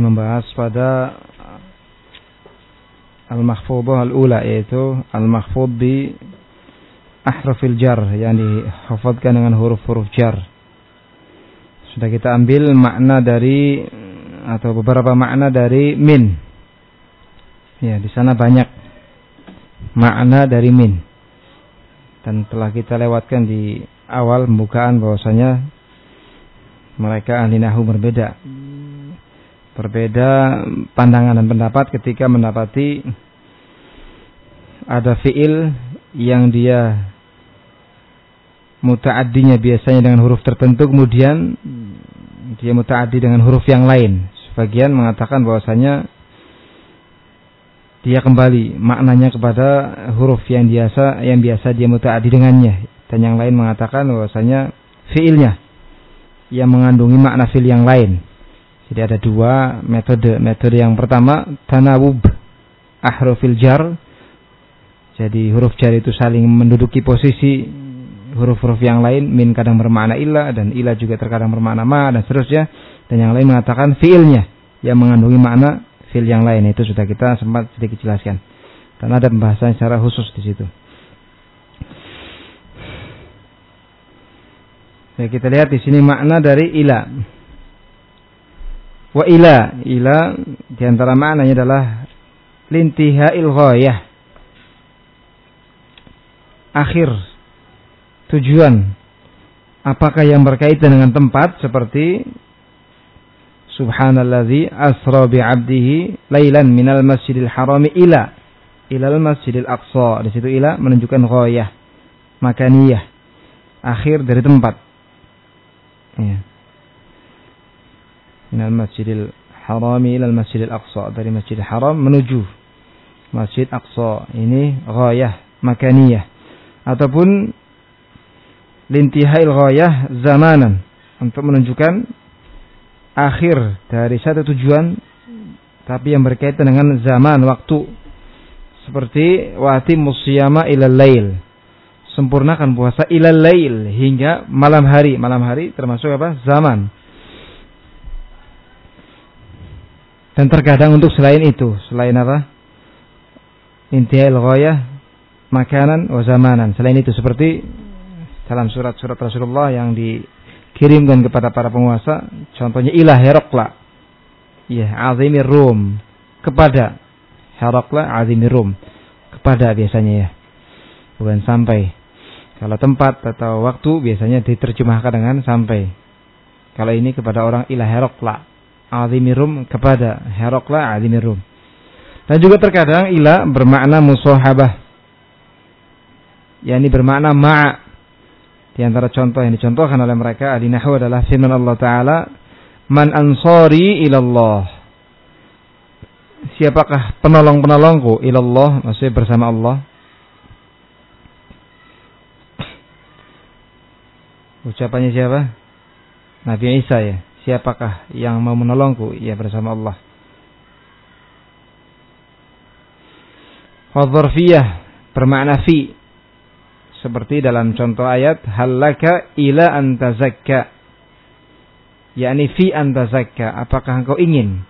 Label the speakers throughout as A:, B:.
A: membahas pada al-mahfudhah al-ula yaitu al-mahfudh bi ahrafil jar yang dihafadkan dengan huruf-huruf jar. Sudah kita ambil makna dari atau beberapa makna dari min. Ya, di sana banyak makna dari min. Dan telah kita lewatkan di awal pembukaan bahwasanya mereka ahli nahu berbeda. Berbeda pandangan dan pendapat ketika mendapati ada fiil yang dia mutaaddinya biasanya dengan huruf tertentu kemudian dia mutaaddi dengan huruf yang lain. Sebagian mengatakan bahwasanya dia kembali maknanya kepada huruf yang biasa yang biasa dia mutaaddi dengannya dan yang lain mengatakan bahwasanya fiilnya yang mengandungi makna fiil yang lain. Jadi ada dua metode. Metode yang pertama tanawub ahrufil jar. Jadi huruf jar itu saling menduduki posisi huruf-huruf yang lain min kadang bermakna ilah dan ilah juga terkadang bermakna ma dan seterusnya dan yang lain mengatakan fiilnya yang mengandungi makna fiil yang lain itu sudah kita sempat sedikit jelaskan karena ada pembahasan secara khusus di situ. Ya, kita lihat di sini makna dari ila. Wa ila, ila di antara maknanya adalah lintihail ghayah. Akhir tujuan apakah yang berkaitan dengan tempat seperti Subhanalladzi asra bi 'abdihi lailan minal masjidil harami ila ilal masjidil aqsa. Di situ ila menunjukkan ghayah, makaniyah, akhir dari tempat. Ya. Minal masjidil harami ilal masjidil aqsa. Dari masjidil haram menuju masjid aqsa. Ini ghayah, makaniyah. Ataupun lintihail ghayah zamanan untuk menunjukkan akhir dari satu tujuan tapi yang berkaitan dengan zaman waktu seperti wati musyama ilal lail sempurnakan puasa ilal lail hingga malam hari malam hari termasuk apa zaman dan terkadang untuk selain itu selain apa? Intihail ghayah makanan wa zamanan. Selain itu seperti dalam surat-surat Rasulullah yang dikirimkan kepada para penguasa contohnya ilah Herakla. Ya azimir Rum. Kepada Herakla azimir Rum. Kepada biasanya ya. Bukan sampai. Kalau tempat atau waktu biasanya diterjemahkan dengan sampai. Kalau ini kepada orang ilah Herakla azimir Rum kepada Herakla azimir Rum dan juga terkadang ilah bermakna musohabah yakni bermakna ma' Di antara contoh yang dicontohkan oleh mereka di nahwu adalah firman Allah taala, "Man ansari ilallah." Siapakah penolong-penolongku ilallah? Maksudnya bersama Allah. Ucapannya siapa? Nabi Isa ya. Siapakah yang mau menolongku? Ya bersama Allah. Wadharfiyah bermakna fi. Seperti dalam contoh ayat halaka ila antazakka yakni fi antazakka apakah engkau ingin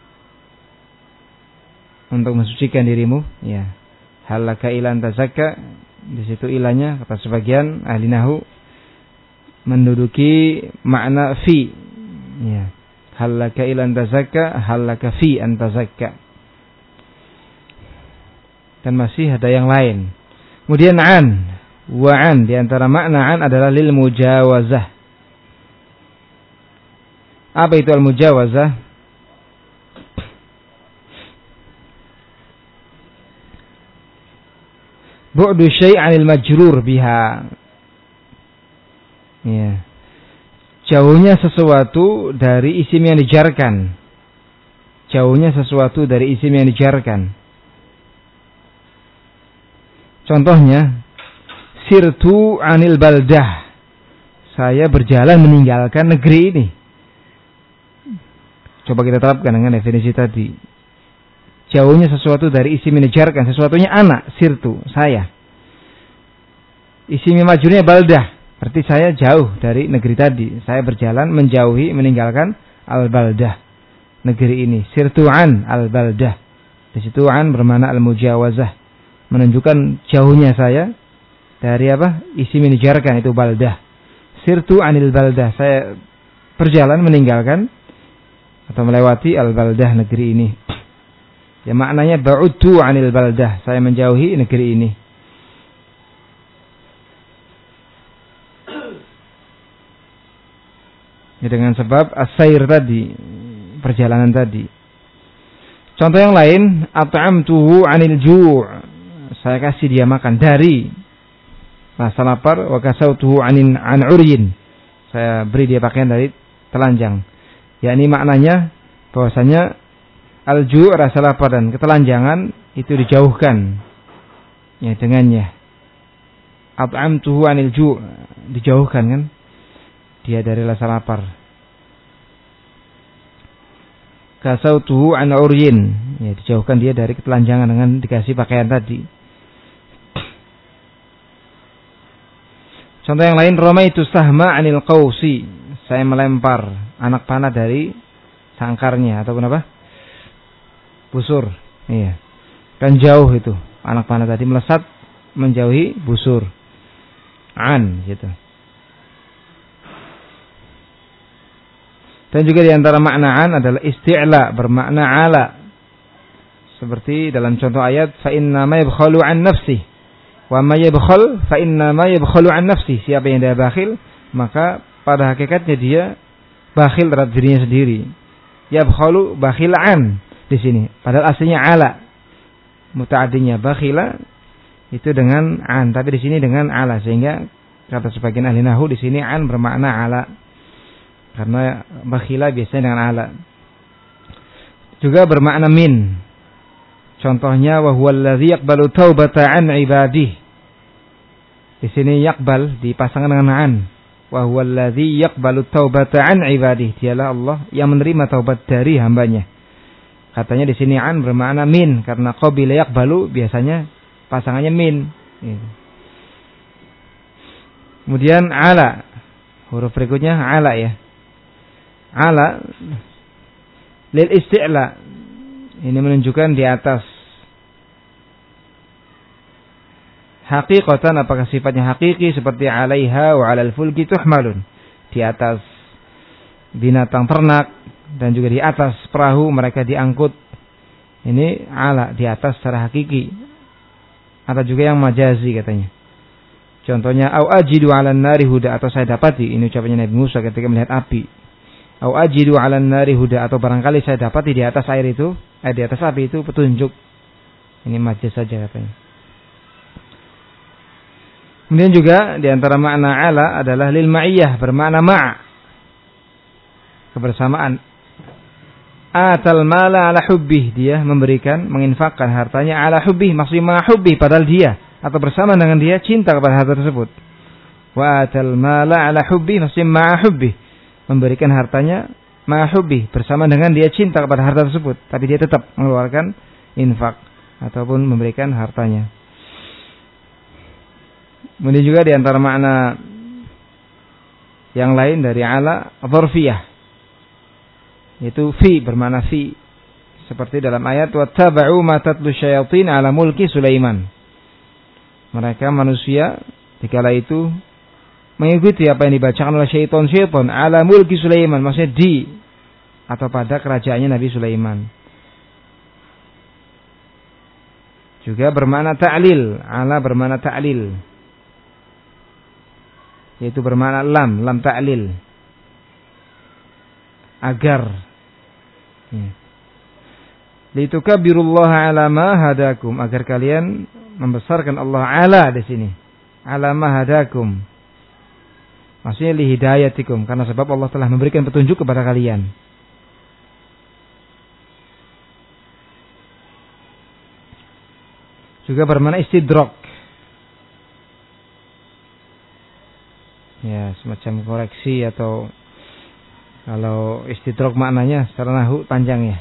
A: untuk mensucikan dirimu? Ya. Halaka ila antazakka di situ ilahnya kata sebagian ahli nahu menduduki makna fi ya halaka ila antazakka halaka fi antazakka dan masih ada yang lain kemudian an Wa'an di antara makna an adalah lil mujawazah. Apa itu al mujawazah? Bu'du syai' 'anil majrur biha. Ya. Jauhnya sesuatu dari isim yang dijarkan. Jauhnya sesuatu dari isim yang dijarkan. Contohnya, sirtu anil baldah. Saya berjalan meninggalkan negeri ini. Coba kita terapkan dengan definisi tadi. Jauhnya sesuatu dari isi menejarkan. Sesuatunya anak, sirtu, saya. Isi majurnya baldah. Berarti saya jauh dari negeri tadi. Saya berjalan menjauhi, meninggalkan al-baldah. negeri ini. Sirtu an al-baldah. Di situ an bermakna al-mujawazah. Menunjukkan jauhnya saya dari apa? Isi menijarkan itu baldah. Sirtu anil baldah. Saya berjalan meninggalkan atau melewati al-baldah negeri ini. Ya maknanya ba'udtu anil baldah. Saya menjauhi negeri ini. Ya, dengan sebab asair tadi, perjalanan tadi. Contoh yang lain, at'amtuhu 'anil ju'. Saya kasih dia makan dari rasa lapar wa kasautuhu 'anin 'an 'uryin. Saya beri dia pakaian dari telanjang. Ya ini maknanya bahwasanya al-ju' rasa lapar dan ketelanjangan itu dijauhkan ya dengannya. At'amtuhu 'anil ju' dijauhkan kan? Dia dari rasa lapar. Kasautuhu an uryin. Ya, dijauhkan dia dari ketelanjangan dengan dikasih pakaian tadi. Contoh yang lain, Roma itu sahma anil qausi. Saya melempar anak panah dari sangkarnya ataupun apa? Busur. Iya. Kan jauh itu anak panah tadi melesat menjauhi busur. An gitu. Dan juga di antara maknaan adalah isti'la bermakna ala. Seperti dalam contoh ayat fa inna ma yabkhalu an nafsi. Wa ma yabkhal fa inna ma yabkhalu an nafsi. Siapa yang dia bakhil, maka pada hakikatnya dia bakhil terhadap dirinya sendiri. Yabkhalu bakhilan di sini. Padahal aslinya ala. Mutaaddinya bakhila itu dengan an, tapi di sini dengan ala sehingga kata sebagian ahli nahu di sini an bermakna ala. Karena bakhila biasanya dengan ala. Juga bermakna min. Contohnya wa huwallazi yaqbalu taubata an ibadih. Di sini yakbal dipasangkan dengan an. Wa huwallazi yaqbalu taubata an ibadih. Dialah Allah yang menerima taubat dari hambanya. Katanya di sini an bermakna min karena qabila yakbalu biasanya pasangannya min. Kemudian ala. Huruf berikutnya ala ya ala lil isti'la. Ini menunjukkan di atas. Hakikatan apakah sifatnya hakiki seperti alaiha wa alal fulki tuhmalun. Di atas binatang ternak dan juga di atas perahu mereka diangkut. Ini ala di atas secara hakiki. Ada juga yang majazi katanya. Contohnya au ajidu 'alan nari huda atau saya dapati ini ucapannya Nabi Musa ketika melihat api au ajidu 'alan nari huda atau barangkali saya dapat di atas air itu, eh, di atas api itu petunjuk. Ini majaz saja katanya. Kemudian juga di antara makna ala adalah lil ma'iyah bermakna ma' kebersamaan. Atal mala ala hubbih dia memberikan menginfakkan hartanya ala hubbih maksudnya ma hubbih padahal dia atau bersama dengan dia cinta kepada harta tersebut. Wa atal mala ala hubbih maksudnya ma hubbih memberikan hartanya mahubi bersama dengan dia cinta kepada harta tersebut, tapi dia tetap mengeluarkan infak ataupun memberikan hartanya. Kemudian juga di antara makna yang lain dari ala dzarfiyah yaitu fi bermakna fi seperti dalam ayat wattaba'u ma tatlu syayatin ala mulki Sulaiman. Mereka manusia dikala itu mengikuti apa yang dibacakan oleh syaitan-syaitan. Ala mulki Sulaiman maksudnya di atau pada kerajaannya Nabi Sulaiman. Juga bermakna ta'lil ala bermakna ta'lil. Yaitu bermakna lam lam ta'lil. Agar. Ya. litukabbirullaha ala ma hadakum. Agar kalian membesarkan Allah ala di sini. Ala ma hadakum Maksudnya li hidayatikum karena sebab Allah telah memberikan petunjuk kepada kalian. Juga bermakna istidrok. Ya, semacam koreksi atau kalau istidrok maknanya secara nahu panjang ya.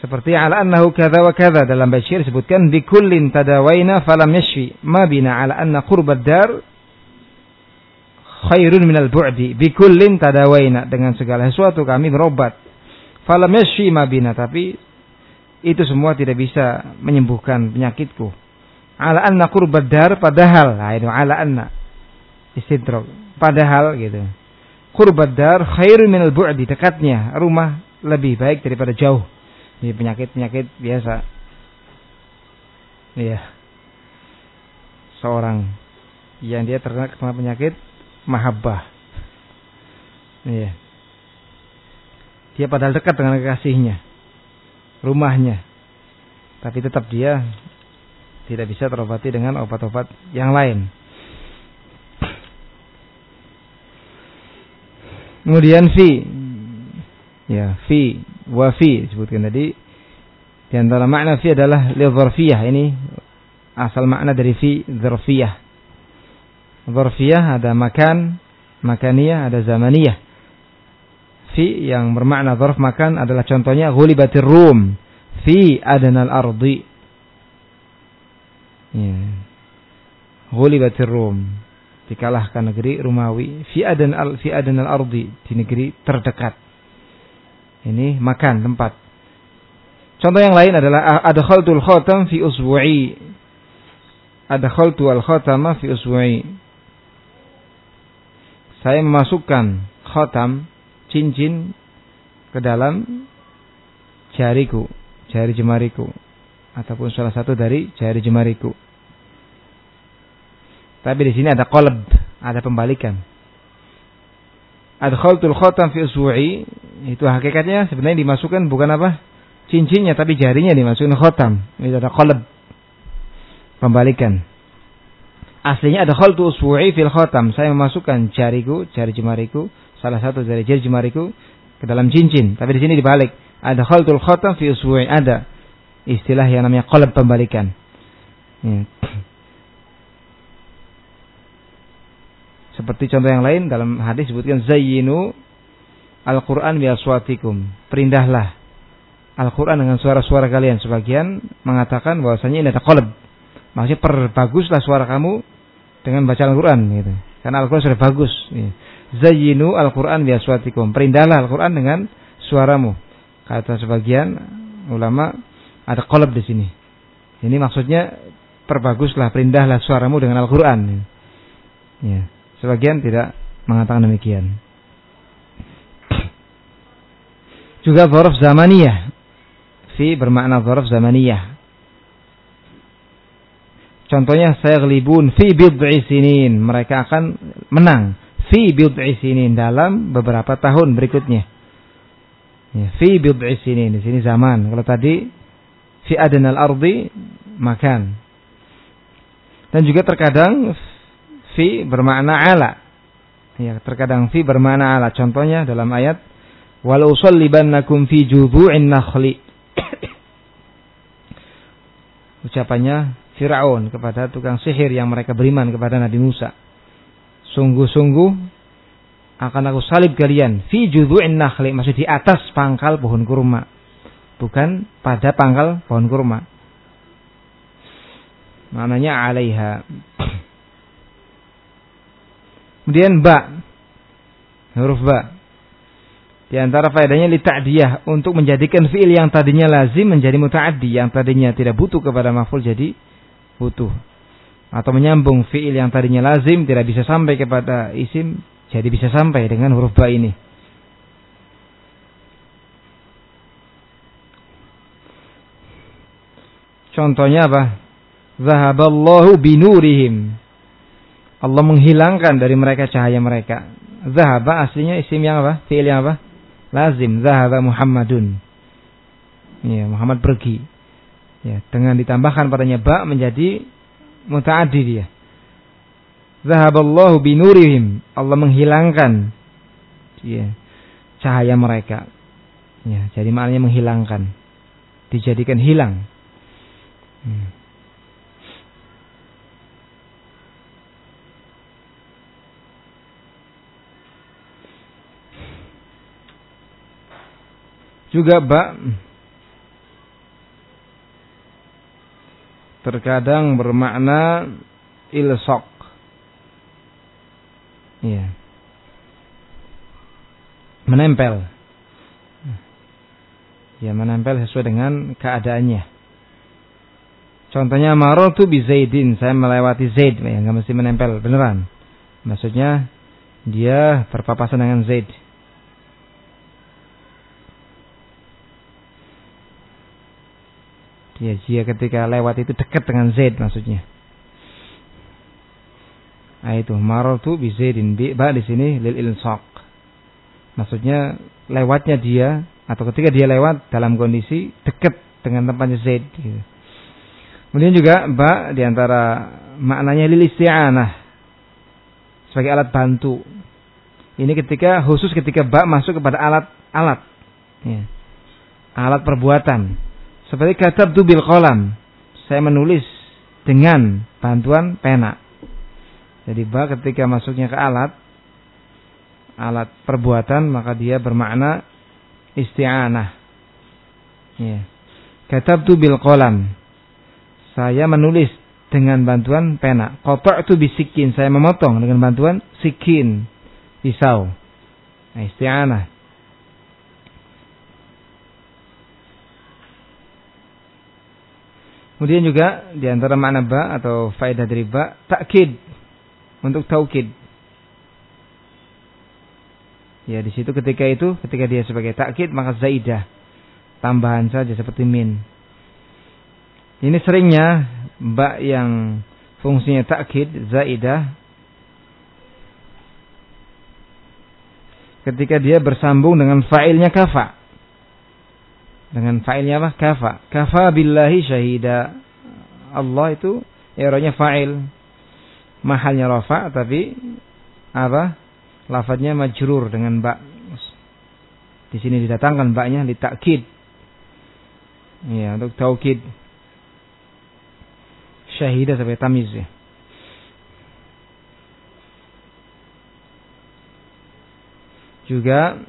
A: Seperti ala annahu kadza wa kadza dalam Bashir disebutkan di kullin tadawaina falam yashfi ma bina ala anna qurbad dar khairun minal bu'di. Bikullin tadawaina. Dengan segala sesuatu kami berobat. Falam yashfi ma bina. Tapi itu semua tidak bisa menyembuhkan penyakitku. Ala anna qurbad dar padahal nah itu ala anna. Istidrak padahal gitu. Qurbad dar khairun minal bu'di dekatnya rumah lebih baik daripada jauh ini penyakit-penyakit biasa iya seorang yang dia terkena penyakit mahabbah. Iya. Dia padahal dekat dengan kekasihnya, rumahnya, tapi tetap dia tidak bisa terobati dengan obat-obat yang lain. Kemudian fi, ya fi, wa fi disebutkan tadi. Di antara makna fi adalah lidharfiyah ini asal makna dari fi dzarfiyah Zorfiyah ada makan, makaniyah, ada zamaniyah. Fi yang bermakna zorf makan adalah contohnya ghulibatir rum fi adnal ardi. Ya. Ghulibatir rum dikalahkan negeri Rumawi fi adan al fi adnal ardi di negeri terdekat. Ini makan tempat. Contoh yang lain adalah adkhaltul khatam fi usbu'i. Adkhaltu al khatama fi usbu'i saya memasukkan khotam cincin ke dalam jariku, jari jemariku ataupun salah satu dari jari jemariku. Tapi di sini ada qalb, ada pembalikan. Adkhaltul khotam fi usbu'i itu hakikatnya sebenarnya dimasukkan bukan apa? cincinnya tapi jarinya dimasukkan khotam. Itu ada qalb. Pembalikan. Aslinya ada khaltu usbu'i fil khatam. Saya memasukkan jariku, jari jemariku, salah satu dari jari jemariku ke dalam cincin. Tapi di sini dibalik. Ada khaltul khatam fi usbu'i. Ada istilah yang namanya qalb pembalikan. Ya. Seperti contoh yang lain dalam hadis sebutkan zayyinu Al-Quran bi aswatikum. Perindahlah Al-Quran dengan suara-suara kalian. Sebagian mengatakan bahwasanya ini ada qalb Maksudnya perbaguslah suara kamu dengan baca Al-Quran gitu. Karena Al-Quran sudah bagus. Ya. Zayyinu Al-Quran biaswatikum. Perindahlah Al-Quran dengan suaramu. Kata sebagian ulama ada kolab di sini. Ini maksudnya perbaguslah, perindahlah suaramu dengan Al-Quran. Ya. Sebagian tidak mengatakan demikian. Juga zorof zamaniyah. Fi bermakna zorof zamaniyah. Contohnya saya gelibun fi bid'i sinin. Mereka akan menang fi bid'i sinin dalam beberapa tahun berikutnya. Ya, fi bid'i sinin di sini zaman. Kalau tadi fi adnal ardi makan. Dan juga terkadang fi bermakna ala. Ya, terkadang fi bermakna ala. Contohnya dalam ayat wal usallibannakum fi judu'in nakhli. Ucapannya Fir'aun kepada tukang sihir yang mereka beriman kepada Nabi Musa. Sungguh-sungguh akan aku salib kalian fi judhu'in nakhli maksud di atas pangkal pohon kurma bukan pada pangkal pohon kurma maknanya alaiha kemudian ba huruf ba di antara faedahnya li ta'diyah untuk menjadikan fiil yang tadinya lazim menjadi mutaaddi yang tadinya tidak butuh kepada maf'ul jadi butuh atau menyambung fiil yang tadinya lazim tidak bisa sampai kepada isim jadi bisa sampai dengan huruf ba ini. Contohnya apa? Zahaballahu binurihim. Allah menghilangkan dari mereka cahaya mereka. Zahaba aslinya isim yang apa? Fiil yang apa? Lazim. Zahaba Muhammadun. Ya, Muhammad pergi. Ya, dengan ditambahkan padanya ba menjadi mutaaddi dia. Zahaballahu binurihim. Allah menghilangkan ya, cahaya mereka. Ya, jadi maknanya menghilangkan. Dijadikan hilang. Hmm. Juga ba terkadang bermakna ilsok Iya. Menempel. Ya, menempel sesuai dengan keadaannya. Contohnya marotu bi Zaidin, saya melewati Zaid, ya nggak mesti menempel beneran. Maksudnya dia berpapasan dengan Zaid. Dia dia ketika lewat itu dekat dengan Zaid maksudnya. Nah itu marotu bi Zaidin bi ba di sini lil ilsaq. Maksudnya lewatnya dia atau ketika dia lewat dalam kondisi dekat dengan tempatnya Zaid gitu. Kemudian juga ba di antara maknanya lil isti'anah sebagai alat bantu. Ini ketika khusus ketika ba masuk kepada alat-alat. Ya. Alat perbuatan. Seperti kata bil kolam. Saya menulis dengan bantuan pena. Jadi ba ketika masuknya ke alat alat perbuatan maka dia bermakna isti'anah. Ya. Katabtu bil kolam saya menulis dengan bantuan pena. Itu bisikin, saya memotong dengan bantuan sikin, pisau. Nah, isti'anah. Kemudian juga di antara makna ba atau faedah dari ba, takkid untuk taukid. Ya, di situ ketika itu, ketika dia sebagai takkid maka zaidah. Tambahan saja seperti min. Ini seringnya ba yang fungsinya takkid zaidah ketika dia bersambung dengan fa'ilnya kafa. Dengan fa'ilnya apa? Kafa. Kafa billahi syahida. Allah itu eranya fa'il. Mahalnya rafa tapi apa? Lafadznya majrur dengan ba. Di sini didatangkan baknya di takkid. Ya, untuk taukid syahidah sampai tamiz ya. Juga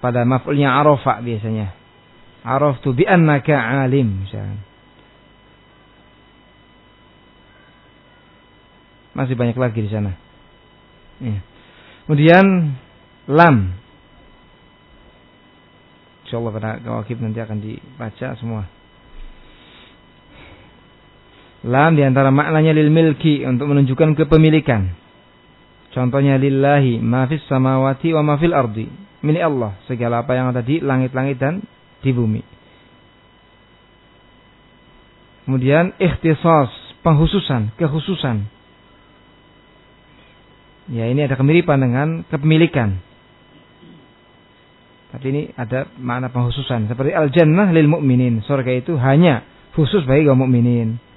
A: pada maf'ulnya arafa biasanya. Araftu bi annaka alim misalnya. Masih banyak lagi di sana. Ya. Kemudian lam. Insyaallah pada kawakib nanti akan dibaca semua. Lam di antara maknanya lil milki untuk menunjukkan kepemilikan. Contohnya lillahi mafis samawati wa mafil ardi. Milik Allah segala apa yang ada di langit-langit dan di bumi. Kemudian ikhtisas, penghususan, kekhususan. Ya ini ada kemiripan dengan kepemilikan. Tapi ini ada makna penghususan. Seperti al-jannah lil mu'minin. Surga itu hanya khusus bagi kaum mukminin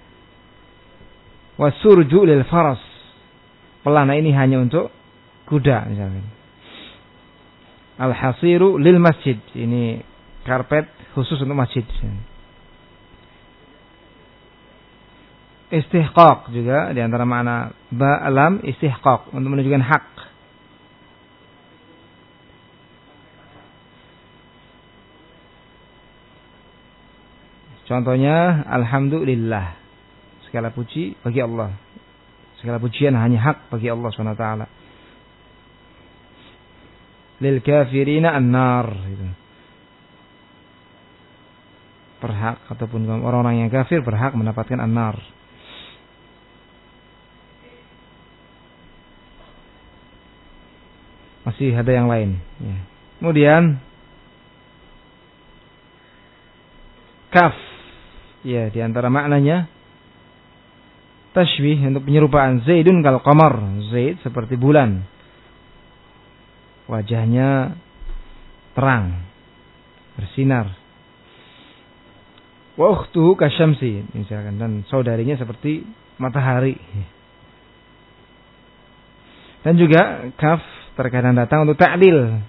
A: wasurju lil faras. Pelana ini hanya untuk kuda misalnya. Al-hasiru lil masjid. Ini karpet khusus untuk masjid. Istihqaq juga di antara makna ba'lam istihqaq untuk menunjukkan hak. Contohnya alhamdulillah segala puji bagi Allah. Segala pujian hanya hak bagi Allah SWT. Lil kafirina an-nar. Gitu. Berhak ataupun orang-orang yang kafir berhak mendapatkan an-nar. Masih ada yang lain. Ya. Kemudian kaf. Ya, di antara maknanya Tashbih untuk penyerupaan Zaidun kal qamar. Zaid seperti bulan. Wajahnya terang, bersinar. Wa ukhtuhu kasyamsi misalkan dan saudarinya seperti matahari. Dan juga kaf terkadang datang untuk ta'lil.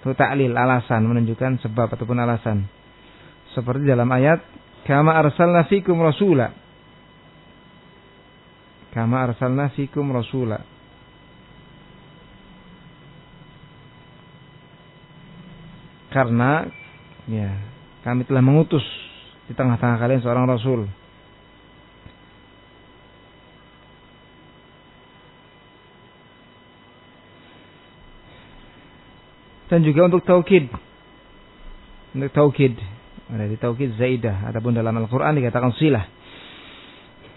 A: Untuk ta'lil alasan menunjukkan sebab ataupun alasan. Seperti dalam ayat kama arsalna fikum rasula Kama arsalna fikum rasula. karena ya kami telah mengutus di tengah-tengah kalian seorang rasul. Dan juga untuk taukid. Untuk taukid. Ada di taukid zaidah. Ataupun dalam Al-Qur'an dikatakan silah.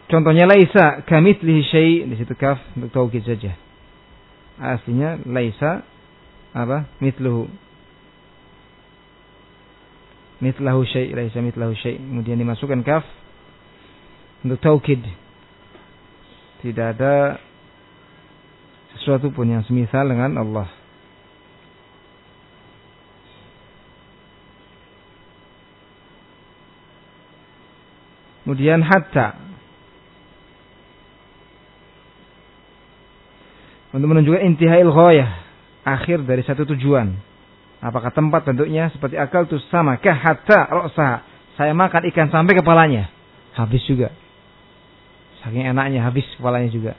A: Contohnya laisa kamitslihi syai. Di situ kaf untuk taukid saja. Aslinya laisa apa? Mitluhu Mithlahu syai' laisa mithlahu syai'. Kemudian dimasukkan kaf untuk taukid. Tidak ada sesuatu pun yang semisal dengan Allah. Kemudian hatta. Untuk menunjukkan intihail ghayah. Akhir dari satu tujuan. Apakah tempat bentuknya seperti akal itu sama. Kah hatta ro'sah. Saya makan ikan sampai kepalanya. Habis juga. Saking enaknya habis kepalanya juga.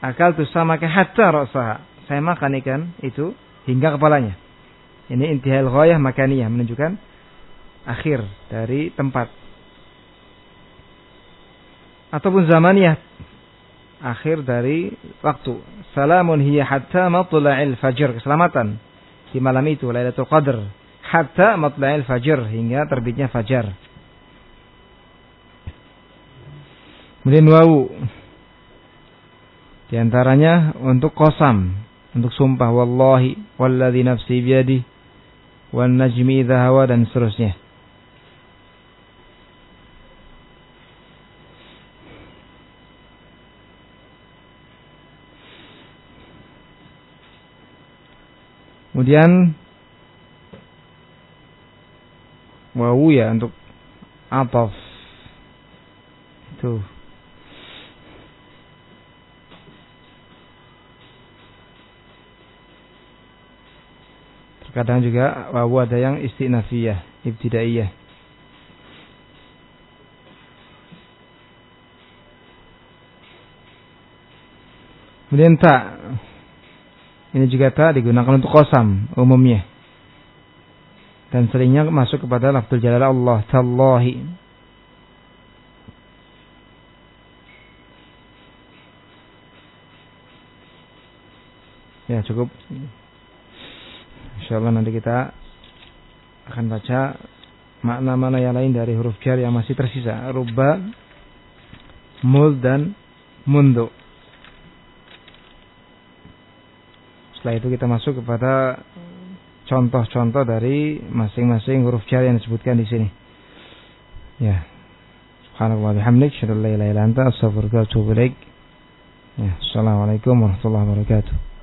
A: Akal itu sama kah hatta ro'sah. Saya makan ikan itu hingga kepalanya. Ini intihail ghayah makaniyah. Menunjukkan akhir dari tempat ataupun zamaniyah akhir dari waktu. Salamun hiya hatta matla'il fajr. Keselamatan di malam itu Lailatul Qadar hatta matla'il fajr hingga terbitnya fajar. Kemudian wawu di antaranya untuk kosam, untuk sumpah wallahi walladzi nafsi biyadi wan najmi idza hawa dan seterusnya. Kemudian wawu ya untuk ataf. Itu. Terkadang juga wawu ada yang istinafiyah, ibtidaiyah. Kemudian tak ini juga tak digunakan untuk kosam umumnya. Dan seringnya masuk kepada lafzul jalal Allah. Tallahi. Ya cukup. Insya Allah nanti kita akan baca makna-makna yang lain dari huruf jar yang masih tersisa. Rubba, mul dan mundu. Setelah itu kita masuk kepada contoh-contoh dari masing-masing huruf jar yang disebutkan di sini. Ya. Subhanallah bihamdik, syadallah ila ila anta, astagfirullah, Ya, Assalamualaikum warahmatullahi wabarakatuh.